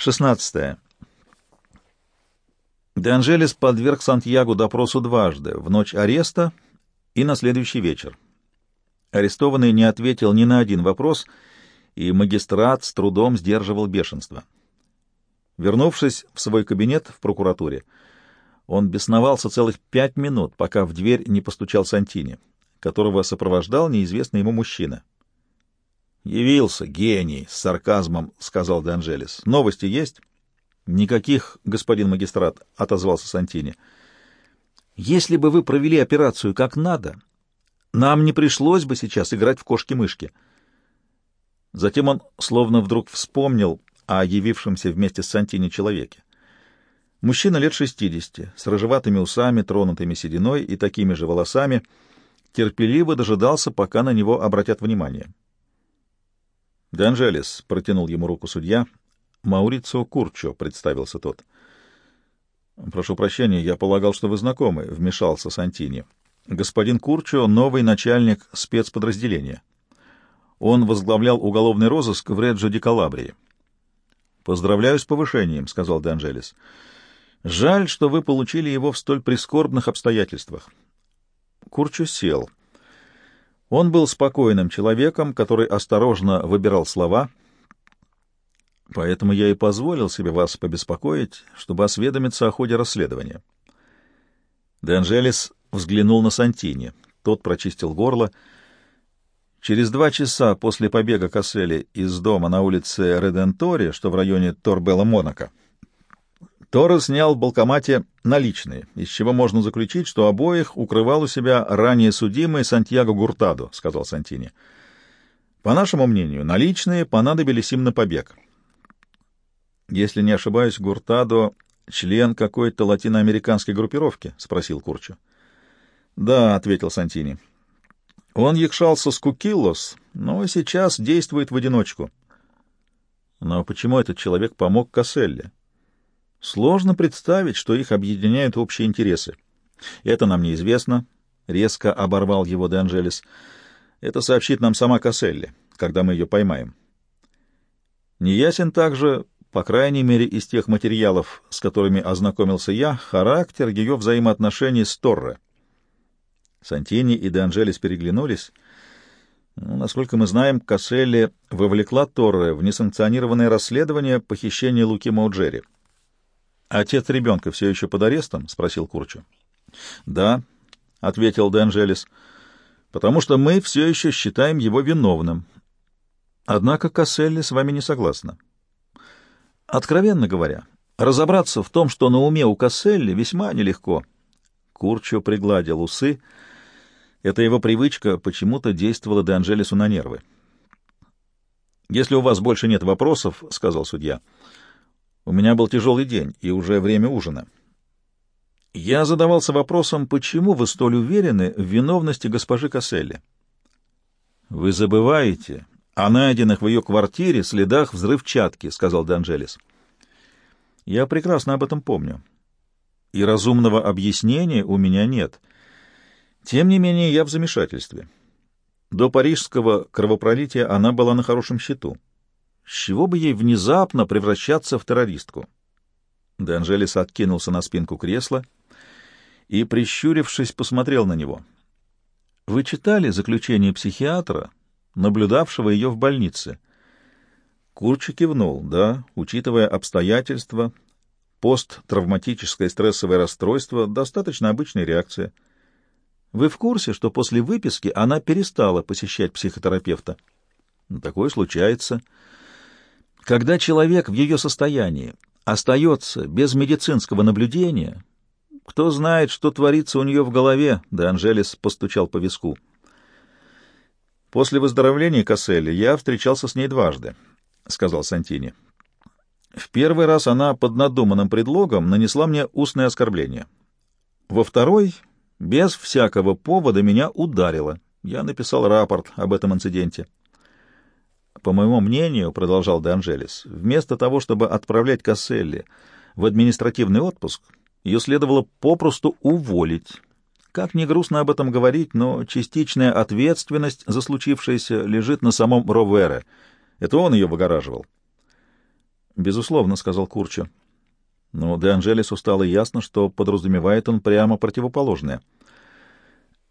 16. Де подверг Сантьягу допросу дважды, в ночь ареста и на следующий вечер. Арестованный не ответил ни на один вопрос, и магистрат с трудом сдерживал бешенство. Вернувшись в свой кабинет в прокуратуре, он бесновался целых пять минут, пока в дверь не постучал Сантини, которого сопровождал неизвестный ему мужчина. «Явился, гений!» — с сарказмом сказал Де Анжелес. «Новости есть?» «Никаких, господин магистрат», — отозвался Сантини. «Если бы вы провели операцию как надо, нам не пришлось бы сейчас играть в кошки-мышки». Затем он словно вдруг вспомнил о явившемся вместе с Сантини человеке. Мужчина лет шестидесяти, с рыжеватыми усами, тронутыми сединой и такими же волосами, терпеливо дожидался, пока на него обратят внимание. «Де Анжелес», — протянул ему руку судья. «Маурицио Курчо», — представился тот. «Прошу прощения, я полагал, что вы знакомы», — вмешался Сантини. «Господин Курчо — новый начальник спецподразделения. Он возглавлял уголовный розыск в Реджо-де Калабрии». «Поздравляю с повышением», — сказал Де Анжелес. «Жаль, что вы получили его в столь прискорбных обстоятельствах». Курчо сел. Он был спокойным человеком, который осторожно выбирал слова, поэтому я и позволил себе вас побеспокоить, чтобы осведомиться о ходе расследования. Д'Анжелес взглянул на Сантини. Тот прочистил горло. Через два часа после побега Кассели из дома на улице Реденторе, что в районе Торбелла-Монако, Торо снял в банкомате наличные, из чего можно заключить, что обоих укрывал у себя ранее судимый Сантьяго Гуртадо, — сказал Сантини. По нашему мнению, наличные понадобились им на побег. Если не ошибаюсь, Гуртадо — член какой-то латиноамериканской группировки? — спросил Курчу. — Да, — ответил Сантини. — Он якшался с Кукиллос, но сейчас действует в одиночку. — Но почему этот человек помог Касселле? — Сложно представить, что их объединяют общие интересы. Это нам неизвестно, — резко оборвал его Де. Это сообщит нам сама Касселли, когда мы ее поймаем. Неясен также, по крайней мере, из тех материалов, с которыми ознакомился я, характер ее взаимоотношений с Торре. Сантини и Де Анжелес переглянулись. Ну, насколько мы знаем, Касселли вовлекла Торре в несанкционированное расследование похищения Луки Мауджери. «Отец ребенка все еще под арестом?» — спросил Курчу. «Да», — ответил Д'Анжелес, — «потому что мы все еще считаем его виновным. Однако Касселли с вами не согласна. Откровенно говоря, разобраться в том, что на уме у Касселли, весьма нелегко». Курчо пригладил усы. Эта его привычка почему-то действовала Д'Анжелесу на нервы. «Если у вас больше нет вопросов, — сказал судья, — у меня был тяжелый день, и уже время ужина. Я задавался вопросом, почему вы столь уверены в виновности госпожи Касселли? Вы забываете о найденных в ее квартире следах взрывчатки, — сказал Д'Анджелес. Я прекрасно об этом помню. И разумного объяснения у меня нет. Тем не менее, я в замешательстве. До парижского кровопролития она была на хорошем счету. С чего бы ей внезапно превращаться в террористку? Де Анжелес откинулся на спинку кресла и, прищурившись, посмотрел на него. «Вы читали заключение психиатра, наблюдавшего ее в больнице?» Курчи кивнул. «Да, учитывая обстоятельства, посттравматическое стрессовое расстройство — достаточно обычная реакция. Вы в курсе, что после выписки она перестала посещать психотерапевта?» «Такое случается». Когда человек в ее состоянии остается без медицинского наблюдения, кто знает, что творится у нее в голове, да Анжелес постучал по виску. После выздоровления Касселли я встречался с ней дважды, — сказал Сантини. В первый раз она под надуманным предлогом нанесла мне устное оскорбление. Во второй, без всякого повода, меня ударила. Я написал рапорт об этом инциденте. По моему мнению, — продолжал Де Анжелес, — вместо того, чтобы отправлять Касселли в административный отпуск, ее следовало попросту уволить. Как ни грустно об этом говорить, но частичная ответственность за случившееся лежит на самом Ровере. Это он ее выгораживал. Безусловно, — сказал Курчо. Но Де Анжелесу стало ясно, что подразумевает он прямо противоположное.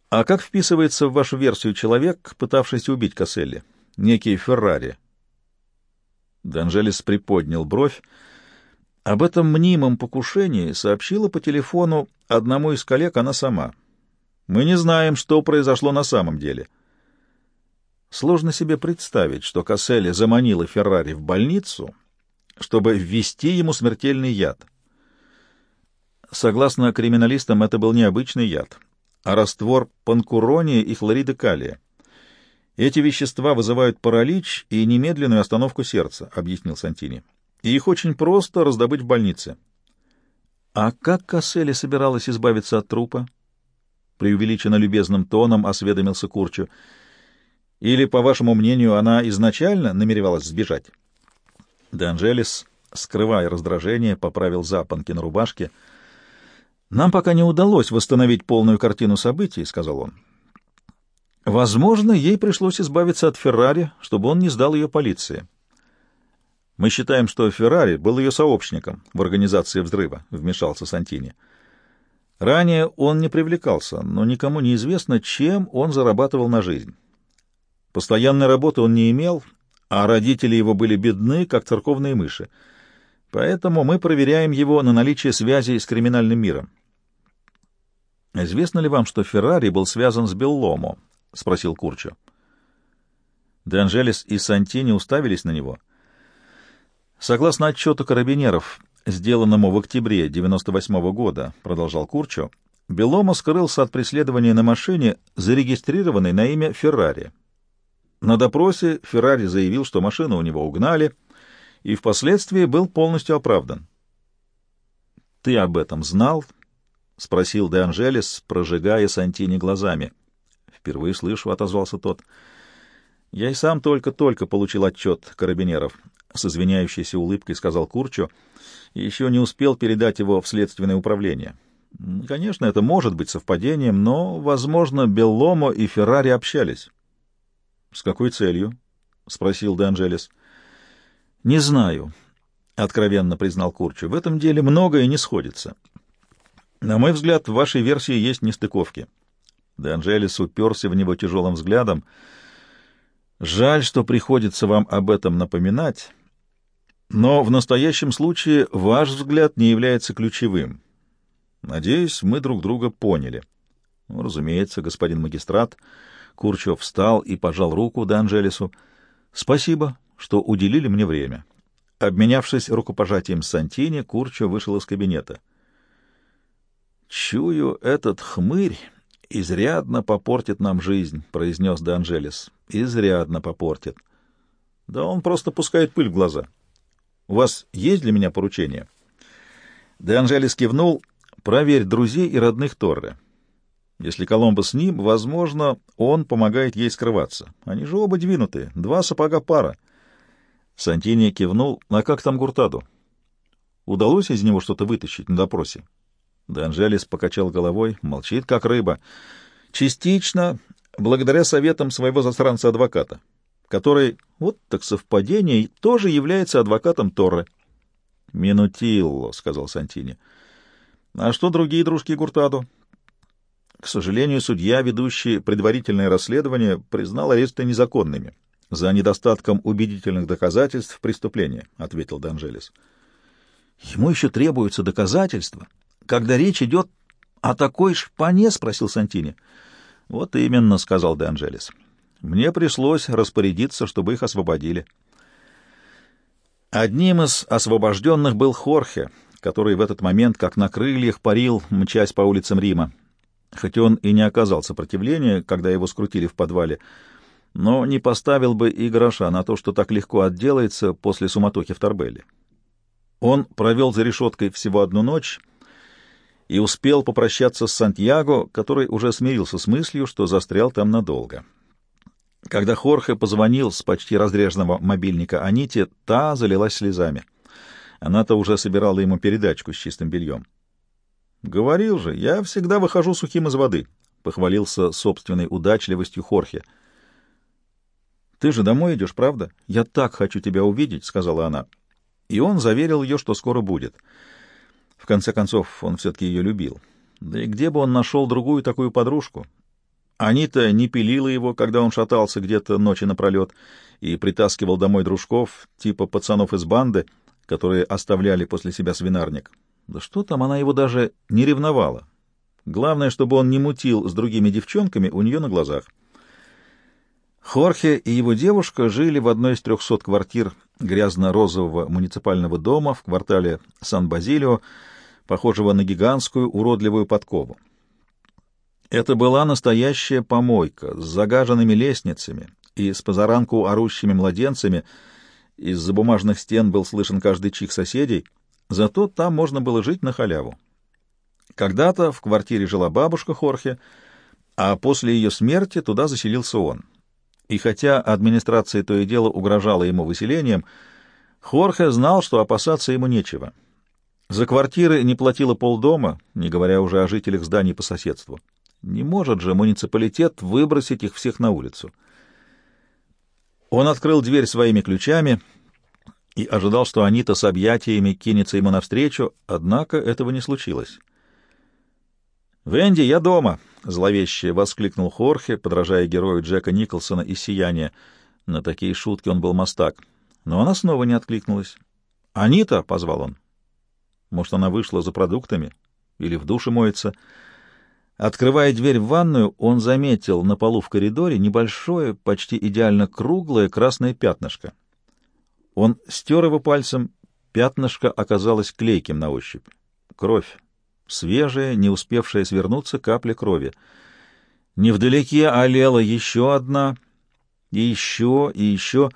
А как вписывается в вашу версию человек, пытавшийся убить Касселли? Некий Феррари. Де Анжелес приподнял бровь. Об этом мнимом покушении сообщила по телефону одному из коллег она сама. Мы не знаем, что произошло на самом деле. Сложно себе представить, что Касселли заманила Феррари в больницу — чтобы ввести ему смертельный яд. Согласно криминалистам, это был не обычный яд, а раствор панкурония и хлорида калия. Эти вещества вызывают паралич и немедленную остановку сердца, объяснил Сантини. И их очень просто раздобыть в больнице. А как Кассели собиралась избавиться от трупа? Преувеличенно любезным тоном осведомился Курчу. Или, по вашему мнению, она изначально намеревалась сбежать? Де Анжелес, скрывая раздражение, поправил запонки на рубашке. «Нам пока не удалось восстановить полную картину событий», — сказал он. «Возможно, ей пришлось избавиться от Феррари, чтобы он не сдал ее полиции». «Мы считаем, что Феррари был ее сообщником в организации взрыва», — вмешался Сантини. Ранее он не привлекался, но никому не известно, чем он зарабатывал на жизнь. Постоянной работы он не имел, а родители его были бедны, как церковные мыши. Поэтому мы проверяем его на наличие связей с криминальным миром. «Известно ли вам, что Феррари был связан с Белломо?» — спросил Курчо. Де Анжелес и Сантини уставились на него. «Согласно отчету карабинеров, сделанному в октябре 98 -го года, — продолжал Курчо, — Беломо скрылся от преследования на машине, зарегистрированной на имя Феррари. На допросе Феррари заявил, что машину у него угнали, и впоследствии был полностью оправдан. «Ты об этом знал?» — спросил Де Анжелес, прожигая Сантини глазами. «Впервые слышу», — отозвался тот. «Я и сам только-только получил отчет карабинеров», — с извиняющейся улыбкой сказал Курчо, еще не успел передать его в следственное управление. Конечно, это может быть совпадением, но, возможно, Белломо и Феррари общались. — С какой целью? — спросил Де Не знаю, — откровенно признал Курчу. — В этом деле многое не сходится. На мой взгляд, в вашей версии есть нестыковки. Де Анжелес уперся в него тяжелым взглядом. Жаль, что приходится вам об этом напоминать, но в настоящем случае ваш взгляд не является ключевым. Надеюсь, мы друг друга поняли. Ну, разумеется, господин магистрат... Курчев встал и пожал руку Де Анжелесу. «Спасибо, что уделили мне время». Обменявшись рукопожатием Сантини, Курчо вышел из кабинета. «Чую, этот хмырь изрядно попортит нам жизнь», — произнес Де. «Изрядно попортит». «Да он просто пускает пыль в глаза. У вас есть для меня поручение?» Де кивнул. «Проверь друзей и родных Торре. Если Коломбо с ним, возможно, он помогает ей скрываться. Они же оба двинутые, два сапога пара. Сантини кивнул. А как там Гуртаду? Удалось из него что-то вытащить на допросе? Д'Анжелес покачал головой, молчит, как рыба. Частично, благодаря советам своего засранца-адвоката, который, вот так совпадение, тоже является адвокатом Торре. «Минутилло», — сказал Сантини. «А что другие дружки Гуртаду?» К сожалению, судья, ведущий предварительное расследование, признал аресты незаконными за недостатком убедительных доказательств преступления, — ответил Данжелес. — Ему еще требуются доказательства, когда речь идет о такой шпане, — спросил Сантини. — Вот именно, — сказал Данжелес. — Мне пришлось распорядиться, чтобы их освободили. Одним из освобожденных был Хорхе, который в этот момент, как на крыльях, парил, мчась по улицам Рима. Хоть он и не оказал сопротивления, когда его скрутили в подвале, но не поставил бы и гроша на то, что так легко отделается после суматохи в Торбелле. Он провел за решеткой всего одну ночь и успел попрощаться с Сантьяго, который уже смирился с мыслью, что застрял там надолго. Когда Хорхе позвонил с почти разреженного мобильника Аните, та залилась слезами. Она-то уже собирала ему передачку с чистым бельем. — Говорил же, я всегда выхожу сухим из воды, — похвалился собственной удачливостью Хорхе. — Ты же домой идешь, правда? Я так хочу тебя увидеть, — сказала она. и он заверил ее, что скоро будет. В конце концов, он все-таки ее любил. Да и где бы он нашел другую такую подружку? Анита не пилила его, когда он шатался где-то ночи напролет и притаскивал домой дружков, типа пацанов из банды, которые оставляли после себя свинарник. Да что там, она его даже не ревновала. Главное, чтобы он не мутил с другими девчонками у нее на глазах. Хорхе и его девушка жили в одной из трехсот квартир грязно-розового муниципального дома в квартале Сан-Базилио, похожего на гигантскую уродливую подкову. Это была настоящая помойка с загаженными лестницами и с позаранку орущими младенцами. Из-за бумажных стен был слышен каждый чих соседей, зато там можно было жить на халяву. Когда-то в квартире жила бабушка Хорхе, а после ее смерти туда заселился он — и хотя администрация то и дело угрожала ему выселением, Хорхе знал, что опасаться ему нечего. За квартиры не платила полдома, не говоря уже о жителях зданий по соседству. Не может же муниципалитет выбросить их всех на улицу. Он открыл дверь своими ключами и ожидал, что Анита с объятиями кинется ему навстречу, однако этого не случилось. «Венди, я дома!» — зловеще воскликнул Хорхе, подражая герою Джека Николсона из «Сияния». На такие шутки он был мастак. Но она снова не откликнулась. «Анита!» — позвал он. Может, она вышла за продуктами? Или в душе моется? Открывая дверь в ванную, он заметил на полу в коридоре небольшое, почти идеально круглое красное пятнышко. Он стер его пальцем, пятнышко оказалось клейким на ощупь. Кровь свежая, не успевшая свернуться капля крови. Невдалеке олела еще одна, и еще, и еще.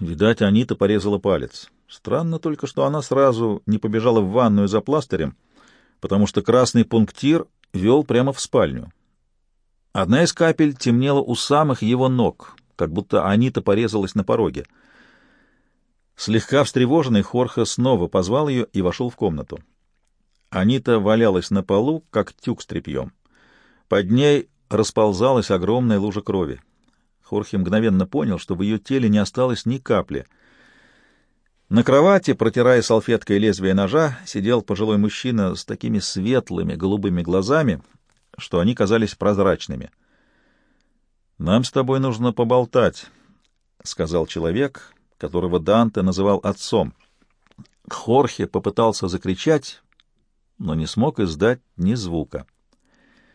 Видать, Анита порезала палец. Странно только, что она сразу не побежала в ванную за пластырем, потому что красный пунктир вел прямо в спальню. Одна из капель темнела у самых его ног, как будто Анита порезалась на пороге. Слегка встревоженный Хорха снова позвал ее и вошел в комнату. Анита валялась на полу, как тюк с тряпьем. Под ней расползалась огромная лужа крови. Хорхе мгновенно понял, что в ее теле не осталось ни капли. На кровати, протирая салфеткой лезвие ножа, сидел пожилой мужчина с такими светлыми голубыми глазами, что они казались прозрачными. «Нам с тобой нужно поболтать», — сказал человек, которого Данте называл отцом. Хорхе попытался закричать, но не смог издать ни звука.